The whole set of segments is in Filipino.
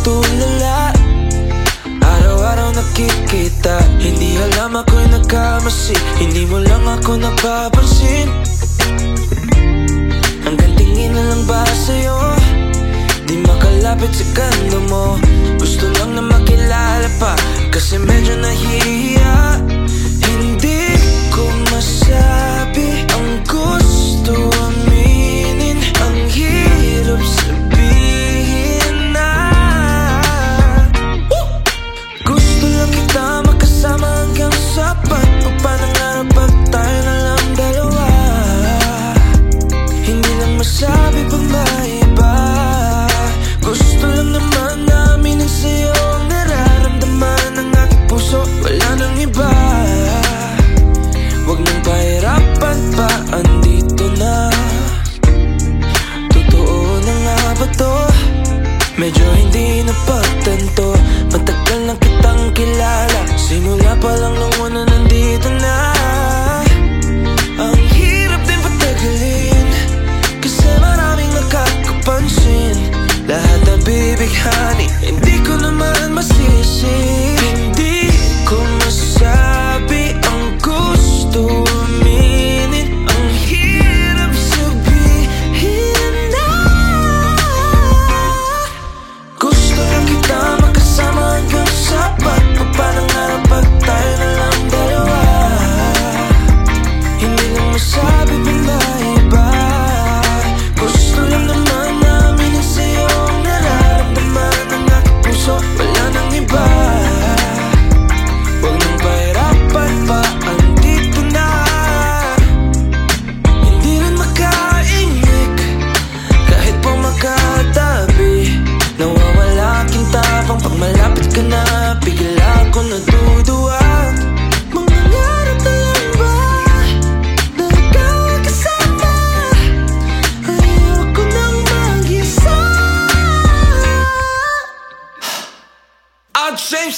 natutulala Araw-araw nakikita. Hindi alam ako'y nagkamasi. Hindi mo lang ako napapansin. Hanggang tingin na lang ba sa'yo? Di makalapit sa kanto mo. Gusto lang na makilala pa. Kasi medyo nahihirap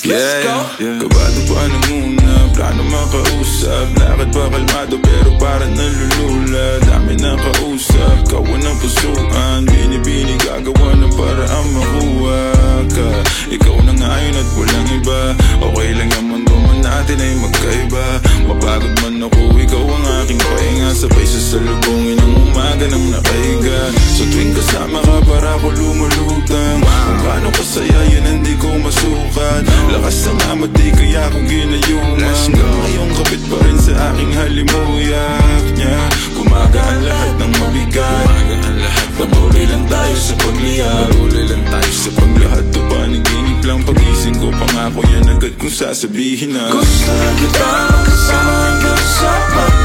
Let's go! Kabado pa na muna, plano makausap. Lakad pa kalmado pero parang nalulula. Dami na kausap, kawan ng pusuan. Binibini gagawa ng paraan makuha ka. Ikaw na ngayon at walang iba. Okay lang yung mundo man natin ay magkaiba. Mapagod man ako, ikaw ang aking pahinga. Sabay sa salubungin ng umaga nang nakahiga So tuwing kasama ka para ako lumulutang. Kung gaano kasaya yun hindi ko masukat Lakas ng amat di kaya ako ginayuman Hanggang ngayon kapit pa rin sa aking halimuyak niya. Gumagaan lahat ng mabigat. Patuloy lang tayo sa pagliyab Patuloy lang tayo sa paglahat to panaginip lang. Pagising ko pangako yan agad kung sasabihin na Gusto kita makasama